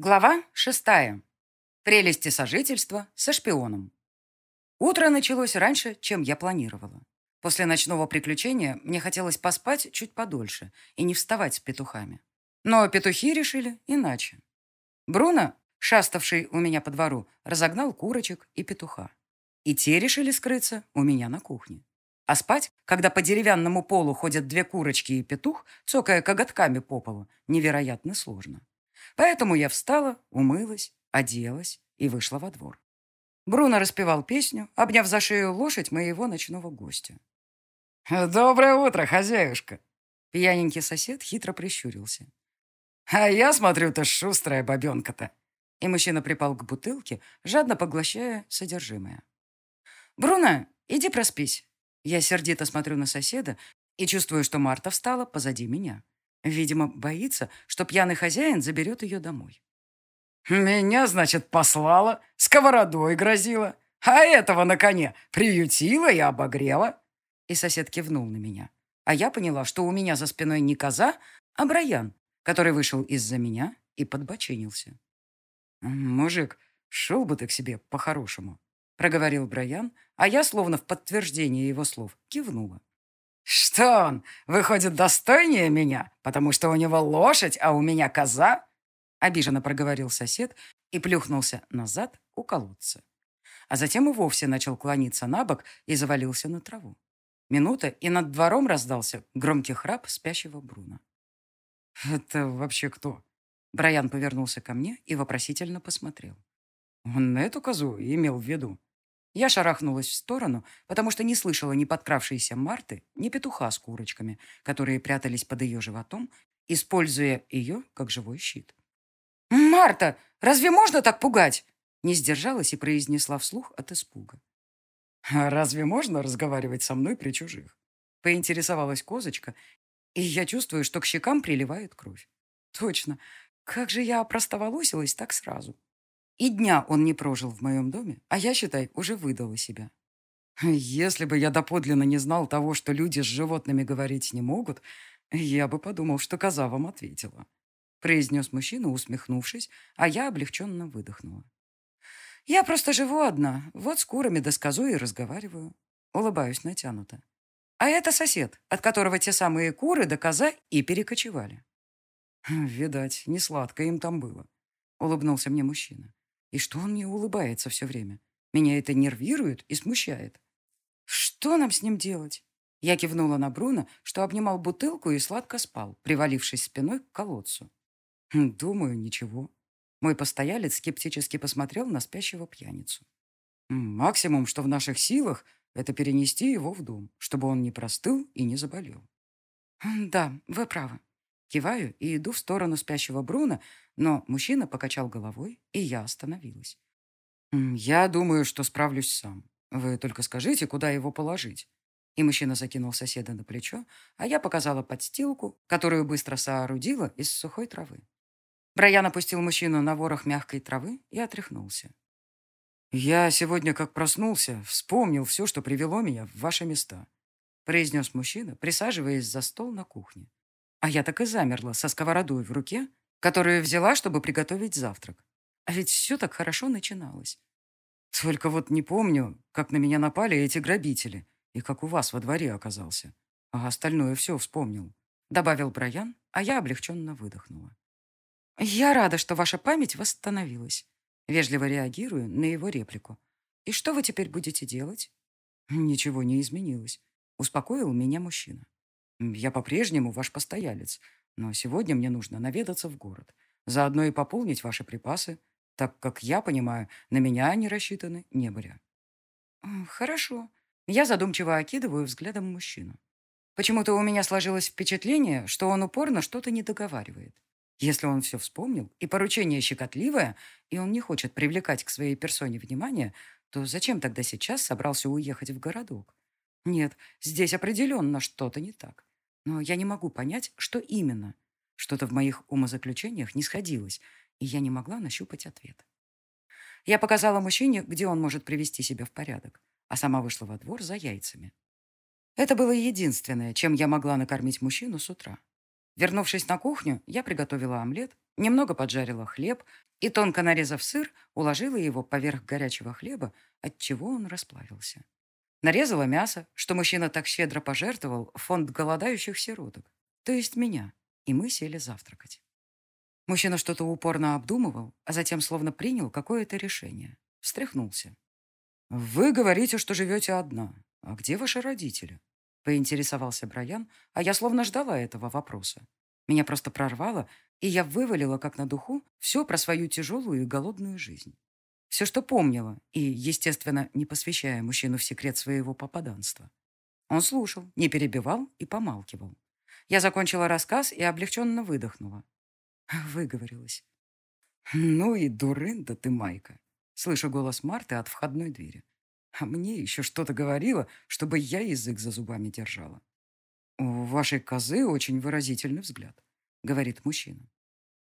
Глава шестая. Прелести сожительства со шпионом. Утро началось раньше, чем я планировала. После ночного приключения мне хотелось поспать чуть подольше и не вставать с петухами. Но петухи решили иначе. Бруно, шаставший у меня по двору, разогнал курочек и петуха. И те решили скрыться у меня на кухне. А спать, когда по деревянному полу ходят две курочки и петух, цокая коготками по полу, невероятно сложно. Поэтому я встала, умылась, оделась и вышла во двор. Бруно распевал песню, обняв за шею лошадь моего ночного гостя. «Доброе утро, хозяюшка!» Пьяненький сосед хитро прищурился. «А я смотрю, ты шустрая бабенка-то!» И мужчина припал к бутылке, жадно поглощая содержимое. «Бруно, иди проспись!» Я сердито смотрю на соседа и чувствую, что Марта встала позади меня. Видимо, боится, что пьяный хозяин заберет ее домой. «Меня, значит, послала, сковородой грозила, а этого на коне приютила и обогрела». И сосед кивнул на меня. А я поняла, что у меня за спиной не коза, а Брайан, который вышел из-за меня и подбочинился. «Мужик, шел бы ты к себе по-хорошему», — проговорил Брайан, а я, словно в подтверждение его слов, кивнула. «Что он, выходит, достойнее меня, потому что у него лошадь, а у меня коза?» Обиженно проговорил сосед и плюхнулся назад у колодца. А затем и вовсе начал клониться на бок и завалился на траву. Минута, и над двором раздался громкий храп спящего Бруна. «Это вообще кто?» Брайан повернулся ко мне и вопросительно посмотрел. «Он эту козу имел в виду?» Я шарахнулась в сторону, потому что не слышала ни подкравшейся Марты, ни петуха с курочками, которые прятались под ее животом, используя ее как живой щит. «Марта, разве можно так пугать?» Не сдержалась и произнесла вслух от испуга. «А разве можно разговаривать со мной при чужих?» Поинтересовалась козочка, и я чувствую, что к щекам приливает кровь. Точно, как же я опростоволосилась так сразу. И дня он не прожил в моем доме, а я, считай, уже выдала себя. Если бы я доподлинно не знал того, что люди с животными говорить не могут, я бы подумал, что коза вам ответила. Произнес мужчина, усмехнувшись, а я облегченно выдохнула. Я просто живу одна, вот с курами да и разговариваю. Улыбаюсь натянуто. А это сосед, от которого те самые куры да коза и перекочевали. Видать, не сладко им там было. Улыбнулся мне мужчина. И что он мне улыбается все время? Меня это нервирует и смущает. Что нам с ним делать? Я кивнула на Бруно, что обнимал бутылку и сладко спал, привалившись спиной к колодцу. Хм, думаю, ничего. Мой постоялец скептически посмотрел на спящего пьяницу. Максимум, что в наших силах, это перенести его в дом, чтобы он не простыл и не заболел. Да, вы правы. Киваю и иду в сторону спящего Бруна, но мужчина покачал головой, и я остановилась. «Я думаю, что справлюсь сам. Вы только скажите, куда его положить». И мужчина закинул соседа на плечо, а я показала подстилку, которую быстро соорудила из сухой травы. Брайан опустил мужчину на ворох мягкой травы и отряхнулся. «Я сегодня, как проснулся, вспомнил все, что привело меня в ваши места», произнес мужчина, присаживаясь за стол на кухне. А я так и замерла со сковородой в руке, которую взяла, чтобы приготовить завтрак. А ведь все так хорошо начиналось. Только вот не помню, как на меня напали эти грабители и как у вас во дворе оказался. А остальное все вспомнил. Добавил Брайан, а я облегченно выдохнула. Я рада, что ваша память восстановилась. Вежливо реагирую на его реплику. И что вы теперь будете делать? Ничего не изменилось. Успокоил меня мужчина. Я по-прежнему ваш постоялец, но сегодня мне нужно наведаться в город, заодно и пополнить ваши припасы, так как, я понимаю, на меня они рассчитаны не были. Хорошо. Я задумчиво окидываю взглядом мужчину. Почему-то у меня сложилось впечатление, что он упорно что-то не договаривает. Если он все вспомнил, и поручение щекотливое, и он не хочет привлекать к своей персоне внимание, то зачем тогда сейчас собрался уехать в городок? Нет, здесь определенно что-то не так. Но я не могу понять, что именно. Что-то в моих умозаключениях не сходилось, и я не могла нащупать ответ. Я показала мужчине, где он может привести себя в порядок, а сама вышла во двор за яйцами. Это было единственное, чем я могла накормить мужчину с утра. Вернувшись на кухню, я приготовила омлет, немного поджарила хлеб и, тонко нарезав сыр, уложила его поверх горячего хлеба, от чего он расплавился. Нарезала мясо, что мужчина так щедро пожертвовал фонд голодающих сироток, то есть меня, и мы сели завтракать. Мужчина что-то упорно обдумывал, а затем словно принял какое-то решение. Встряхнулся. «Вы говорите, что живете одна. А где ваши родители?» Поинтересовался Брайан, а я словно ждала этого вопроса. Меня просто прорвало, и я вывалила, как на духу, все про свою тяжелую и голодную жизнь. Все, что помнила, и, естественно, не посвящая мужчину в секрет своего попаданства. Он слушал, не перебивал и помалкивал. Я закончила рассказ и облегченно выдохнула. Выговорилась. «Ну и дурында ты, Майка!» Слышу голос Марты от входной двери. А мне еще что-то говорило, чтобы я язык за зубами держала. «У вашей козы очень выразительный взгляд», — говорит мужчина.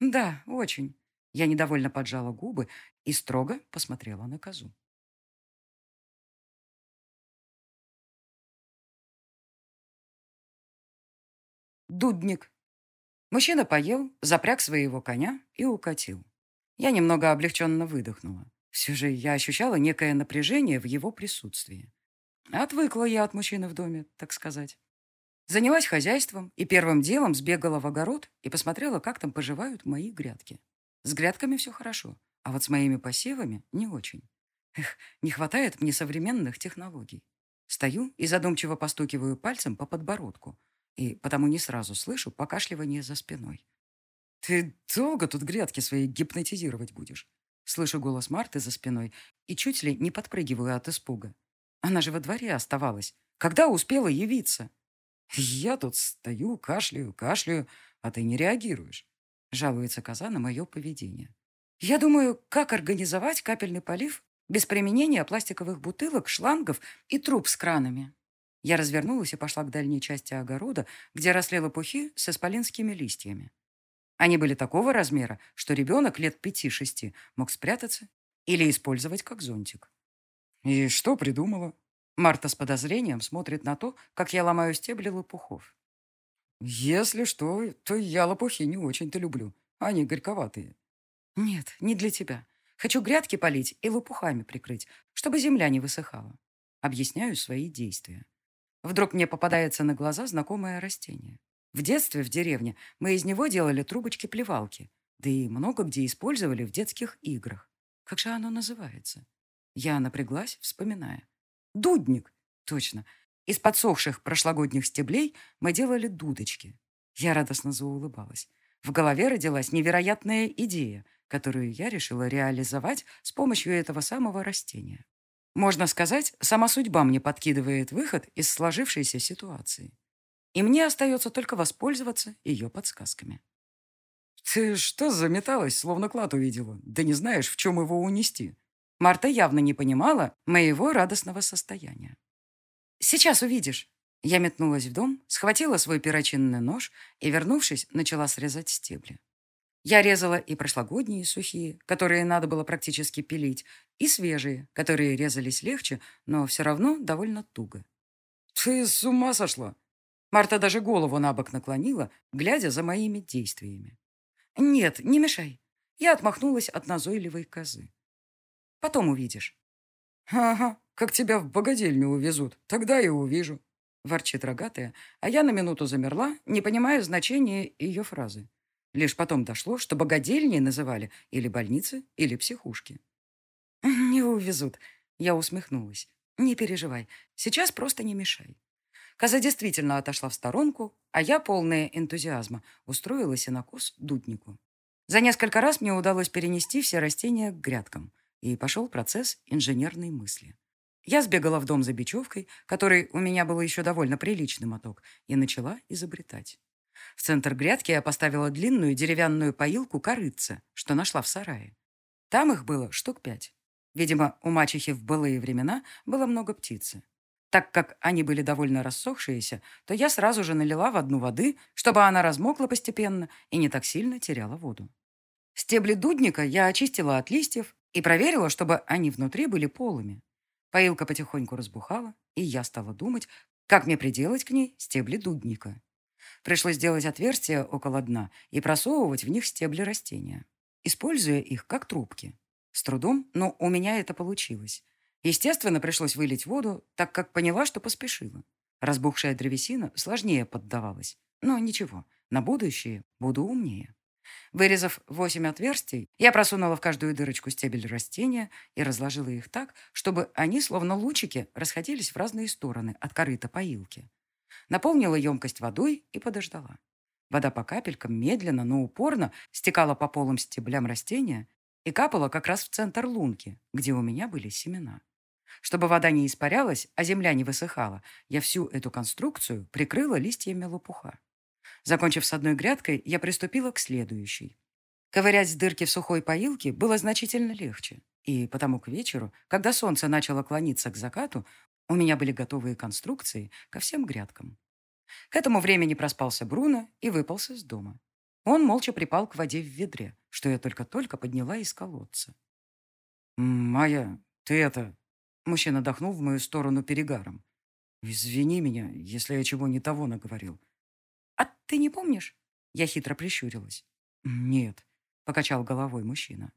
«Да, очень». Я недовольно поджала губы и строго посмотрела на козу. Дудник. Мужчина поел, запряг своего коня и укатил. Я немного облегченно выдохнула. Все же я ощущала некое напряжение в его присутствии. Отвыкла я от мужчины в доме, так сказать. Занялась хозяйством и первым делом сбегала в огород и посмотрела, как там поживают мои грядки. С грядками все хорошо, а вот с моими посевами не очень. Эх, не хватает мне современных технологий. Стою и задумчиво постукиваю пальцем по подбородку, и потому не сразу слышу покашливание за спиной. «Ты долго тут грядки свои гипнотизировать будешь?» Слышу голос Марты за спиной и чуть ли не подпрыгиваю от испуга. Она же во дворе оставалась. Когда успела явиться? Я тут стою, кашляю, кашляю, а ты не реагируешь. Жалуется коза на мое поведение. Я думаю, как организовать капельный полив без применения пластиковых бутылок, шлангов и труб с кранами. Я развернулась и пошла к дальней части огорода, где росли лопухи с исполинскими листьями. Они были такого размера, что ребенок лет пяти-шести мог спрятаться или использовать как зонтик. «И что придумала?» Марта с подозрением смотрит на то, как я ломаю стебли лопухов. «Если что, то я лопухи не очень-то люблю. Они горьковатые». «Нет, не для тебя. Хочу грядки полить и лопухами прикрыть, чтобы земля не высыхала». Объясняю свои действия. Вдруг мне попадается на глаза знакомое растение. В детстве в деревне мы из него делали трубочки-плевалки, да и много где использовали в детских играх. Как же оно называется? Я напряглась, вспоминая. Дудник. Точно. Из подсохших прошлогодних стеблей мы делали дудочки. Я радостно заулыбалась. В голове родилась невероятная идея, которую я решила реализовать с помощью этого самого растения. Можно сказать, сама судьба мне подкидывает выход из сложившейся ситуации и мне остается только воспользоваться ее подсказками. «Ты что заметалась, словно клад увидела? Да не знаешь, в чем его унести?» Марта явно не понимала моего радостного состояния. «Сейчас увидишь». Я метнулась в дом, схватила свой перочинный нож и, вернувшись, начала срезать стебли. Я резала и прошлогодние сухие, которые надо было практически пилить, и свежие, которые резались легче, но все равно довольно туго. «Ты с ума сошла?» Марта даже голову на бок наклонила, глядя за моими действиями. «Нет, не мешай». Я отмахнулась от назойливой козы. «Потом увидишь». «Ага, как тебя в богадельню увезут, тогда и увижу», — ворчит рогатая, а я на минуту замерла, не понимая значения ее фразы. Лишь потом дошло, что богадельни называли или больницы, или психушки. «Не увезут», — я усмехнулась. «Не переживай, сейчас просто не мешай». Коза действительно отошла в сторонку, а я, полная энтузиазма, устроилась и на кус дуднику. За несколько раз мне удалось перенести все растения к грядкам, и пошел процесс инженерной мысли. Я сбегала в дом за бечевкой, который у меня был еще довольно приличный моток, и начала изобретать. В центр грядки я поставила длинную деревянную поилку корыца, что нашла в сарае. Там их было штук пять. Видимо, у мачехи в былые времена было много птицы. Так как они были довольно рассохшиеся, то я сразу же налила в одну воды, чтобы она размокла постепенно и не так сильно теряла воду. Стебли дудника я очистила от листьев и проверила, чтобы они внутри были полыми. Поилка потихоньку разбухала, и я стала думать, как мне приделать к ней стебли дудника. Пришлось делать отверстия около дна и просовывать в них стебли растения, используя их как трубки. С трудом, но у меня это получилось. Естественно, пришлось вылить воду, так как поняла, что поспешила. Разбухшая древесина сложнее поддавалась. Но ничего, на будущее буду умнее. Вырезав восемь отверстий, я просунула в каждую дырочку стебель растения и разложила их так, чтобы они, словно лучики, расходились в разные стороны от корыта поилки. Наполнила емкость водой и подождала. Вода по капелькам медленно, но упорно стекала по полым стеблям растения и капала как раз в центр лунки, где у меня были семена. Чтобы вода не испарялась, а земля не высыхала, я всю эту конструкцию прикрыла листьями лопуха. Закончив с одной грядкой, я приступила к следующей. Ковырять дырки в сухой поилке было значительно легче, и потому к вечеру, когда солнце начало клониться к закату, у меня были готовые конструкции ко всем грядкам. К этому времени проспался Бруно и выпался из дома. Он молча припал к воде в ведре, что я только-только подняла из колодца. «Майя, ты это...» Мужчина дохнул в мою сторону перегаром. «Извини меня, если я чего не того наговорил. «А ты не помнишь?» Я хитро прищурилась. «Нет», — покачал головой мужчина.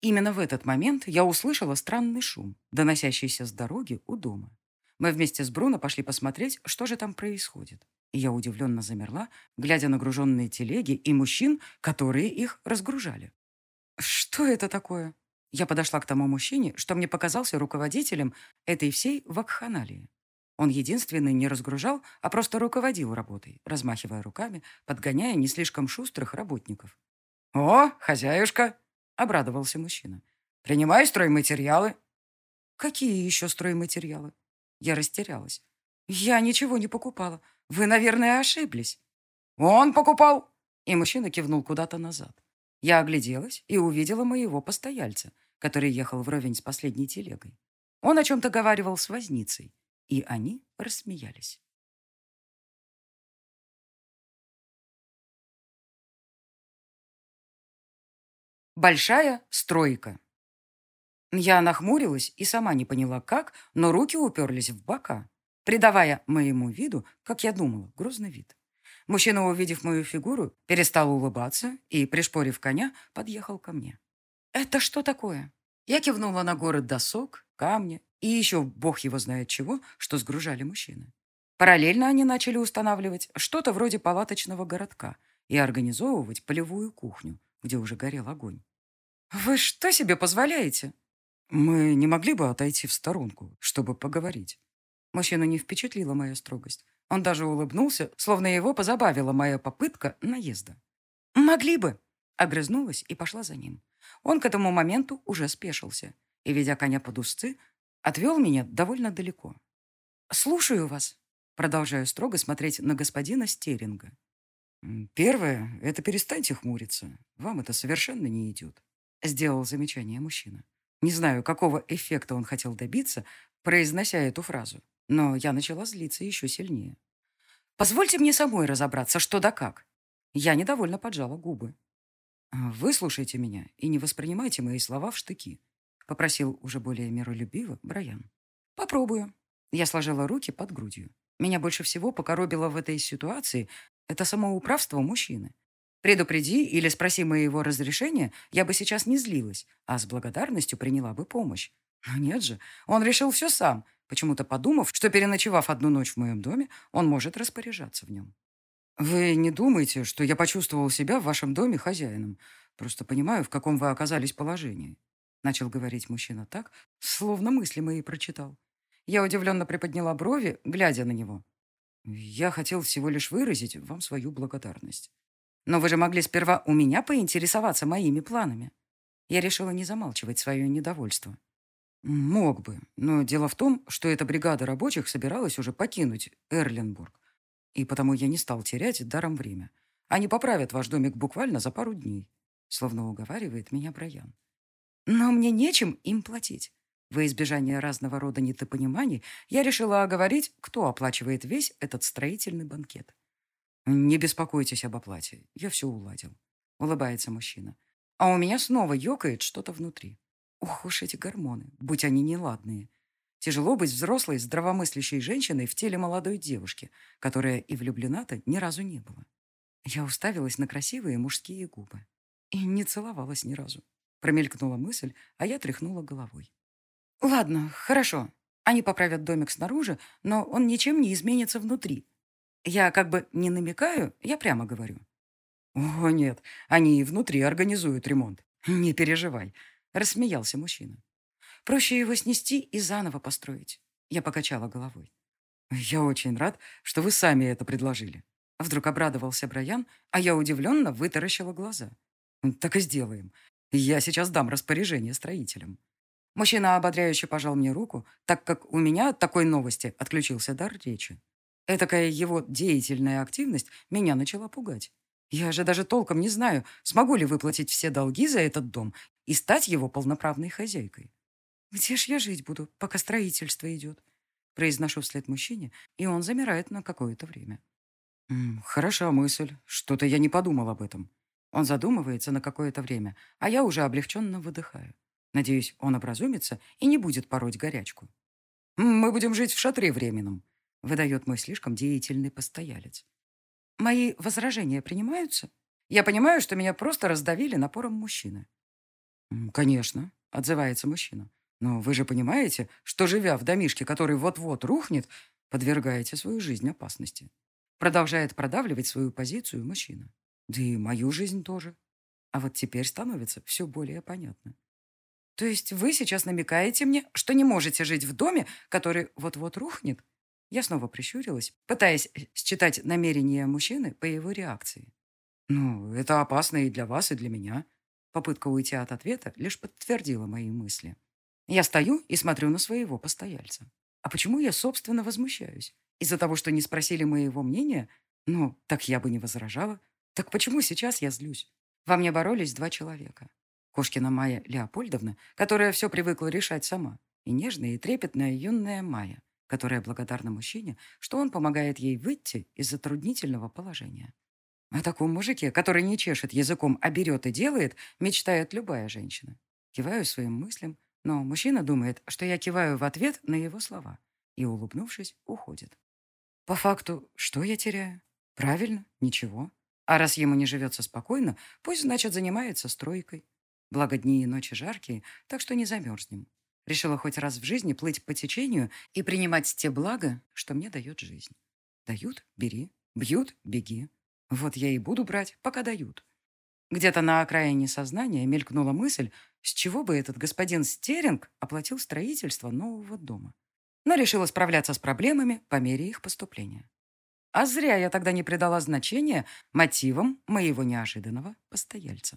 Именно в этот момент я услышала странный шум, доносящийся с дороги у дома. Мы вместе с Бруно пошли посмотреть, что же там происходит. И я удивленно замерла, глядя на груженные телеги и мужчин, которые их разгружали. «Что это такое?» Я подошла к тому мужчине, что мне показался руководителем этой всей вакханалии. Он единственный не разгружал, а просто руководил работой, размахивая руками, подгоняя не слишком шустрых работников. «О, хозяюшка!» — обрадовался мужчина. «Принимай стройматериалы». «Какие еще стройматериалы?» Я растерялась. «Я ничего не покупала. Вы, наверное, ошиблись». «Он покупал!» И мужчина кивнул куда-то назад. Я огляделась и увидела моего постояльца, который ехал вровень с последней телегой. Он о чем-то говаривал с возницей. И они рассмеялись. Большая стройка. Я нахмурилась и сама не поняла, как, но руки уперлись в бока, придавая моему виду, как я думала, грозный вид. Мужчина, увидев мою фигуру, перестал улыбаться и, пришпорив коня, подъехал ко мне. «Это что такое?» Я кивнула на город досок, камня и еще бог его знает чего, что сгружали мужчины. Параллельно они начали устанавливать что-то вроде палаточного городка и организовывать полевую кухню, где уже горел огонь. «Вы что себе позволяете?» «Мы не могли бы отойти в сторонку, чтобы поговорить?» Мужчину не впечатлила моя строгость. Он даже улыбнулся, словно его позабавила моя попытка наезда. «Могли бы!» Огрызнулась и пошла за ним. Он к этому моменту уже спешился и, ведя коня под узцы, отвел меня довольно далеко. «Слушаю вас», продолжаю строго смотреть на господина Стеринга. «Первое — это перестаньте хмуриться. Вам это совершенно не идет», — сделал замечание мужчина. Не знаю, какого эффекта он хотел добиться, произнося эту фразу, но я начала злиться еще сильнее. «Позвольте мне самой разобраться, что да как». Я недовольно поджала губы. «Выслушайте меня и не воспринимайте мои слова в штыки. — попросил уже более миролюбиво Брайан. «Попробую». Я сложила руки под грудью. Меня больше всего покоробило в этой ситуации это самоуправство мужчины. Предупреди или спроси моего разрешения, я бы сейчас не злилась, а с благодарностью приняла бы помощь. Но нет же, он решил все сам, почему-то подумав, что, переночевав одну ночь в моем доме, он может распоряжаться в нем. «Вы не думаете, что я почувствовал себя в вашем доме хозяином? Просто понимаю, в каком вы оказались положении. Начал говорить мужчина так, словно мысли мои прочитал. Я удивленно приподняла брови, глядя на него. Я хотел всего лишь выразить вам свою благодарность. Но вы же могли сперва у меня поинтересоваться моими планами. Я решила не замалчивать свое недовольство. Мог бы, но дело в том, что эта бригада рабочих собиралась уже покинуть Эрленбург. И потому я не стал терять даром время. Они поправят ваш домик буквально за пару дней. Словно уговаривает меня Брайан. Но мне нечем им платить. Во избежание разного рода недопониманий я решила оговорить, кто оплачивает весь этот строительный банкет. «Не беспокойтесь об оплате, я все уладил», — улыбается мужчина. А у меня снова ёкает что-то внутри. Ух уж эти гормоны, будь они неладные. Тяжело быть взрослой, здравомыслящей женщиной в теле молодой девушки, которая и влюблена-то ни разу не была. Я уставилась на красивые мужские губы и не целовалась ни разу. Промелькнула мысль, а я тряхнула головой. Ладно, хорошо. Они поправят домик снаружи, но он ничем не изменится внутри. Я как бы не намекаю, я прямо говорю. О, нет, они и внутри организуют ремонт. Не переживай, рассмеялся мужчина. Проще его снести и заново построить. Я покачала головой. Я очень рад, что вы сами это предложили. Вдруг обрадовался Брайан, а я удивленно вытаращила глаза. Так и сделаем. Я сейчас дам распоряжение строителям. Мужчина ободряюще пожал мне руку, так как у меня от такой новости отключился дар речи. Этакая его деятельная активность меня начала пугать. Я же даже толком не знаю, смогу ли выплатить все долги за этот дом и стать его полноправной хозяйкой. «Где ж я жить буду, пока строительство идет?» Произношу вслед мужчине, и он замирает на какое-то время. «М -м, «Хороша мысль. Что-то я не подумал об этом». Он задумывается на какое-то время, а я уже облегченно выдыхаю. Надеюсь, он образумится и не будет пороть горячку. «Мы будем жить в шатре временном», — выдает мой слишком деятельный постоялец. Мои возражения принимаются? Я понимаю, что меня просто раздавили напором мужчины. «Конечно», — отзывается мужчина. «Но вы же понимаете, что, живя в домишке, который вот-вот рухнет, подвергаете свою жизнь опасности». Продолжает продавливать свою позицию мужчина. Да и мою жизнь тоже. А вот теперь становится все более понятно. То есть вы сейчас намекаете мне, что не можете жить в доме, который вот-вот рухнет? Я снова прищурилась, пытаясь э, считать намерения мужчины по его реакции. «Ну, это опасно и для вас, и для меня». Попытка уйти от ответа лишь подтвердила мои мысли. Я стою и смотрю на своего постояльца. А почему я, собственно, возмущаюсь? Из-за того, что не спросили моего мнения? Ну, так я бы не возражала. Так почему сейчас я злюсь? Во мне боролись два человека. Кошкина Майя Леопольдовна, которая все привыкла решать сама, и нежная и трепетная юная Майя, которая благодарна мужчине, что он помогает ей выйти из затруднительного положения. О таком мужике, который не чешет языком, а берет и делает, мечтает любая женщина. Киваю своим мыслям, но мужчина думает, что я киваю в ответ на его слова и, улыбнувшись, уходит. По факту, что я теряю? Правильно, ничего. А раз ему не живется спокойно, пусть, значит, занимается стройкой. Благо дни и ночи жаркие, так что не замерзнем. Решила хоть раз в жизни плыть по течению и принимать те блага, что мне дает жизнь. Дают – бери, бьют – беги. Вот я и буду брать, пока дают. Где-то на окраине сознания мелькнула мысль, с чего бы этот господин Стеринг оплатил строительство нового дома. Но решила справляться с проблемами по мере их поступления. А зря я тогда не придала значения мотивам моего неожиданного постояльца.